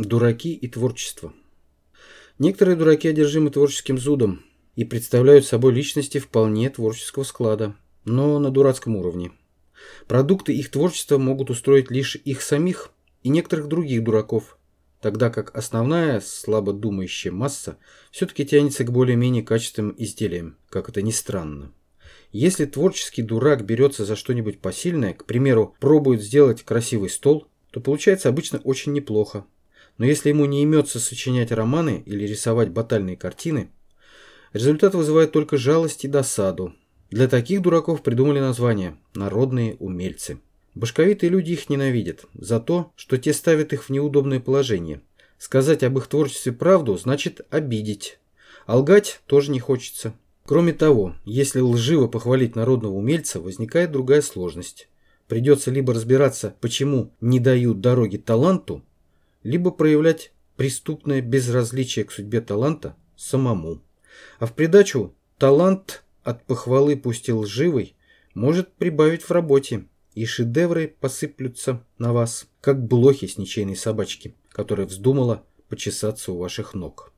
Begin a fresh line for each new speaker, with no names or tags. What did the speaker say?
Дураки и творчество. Некоторые дураки одержимы творческим зудом и представляют собой личности вполне творческого склада, но на дурацком уровне. Продукты их творчества могут устроить лишь их самих и некоторых других дураков, тогда как основная слабо думающая масса все-таки тянется к более-менее качественным изделиям, как это ни странно. Если творческий дурак берется за что-нибудь посильное, к примеру, пробует сделать красивый стол, то получается обычно очень неплохо. Но если ему не имется сочинять романы или рисовать батальные картины, результат вызывает только жалость и досаду. Для таких дураков придумали название «народные умельцы». Башковитые люди их ненавидят за то, что те ставят их в неудобное положение. Сказать об их творчестве правду значит обидеть. А лгать тоже не хочется. Кроме того, если лживо похвалить народного умельца, возникает другая сложность. Придется либо разбираться, почему не дают дороги таланту, либо проявлять преступное безразличие к судьбе таланта самому. А в придачу талант от похвалы пусть и лживый может прибавить в работе, и шедевры посыплются на вас, как блохи с ничейной собачки, которая вздумала почесаться у ваших ног.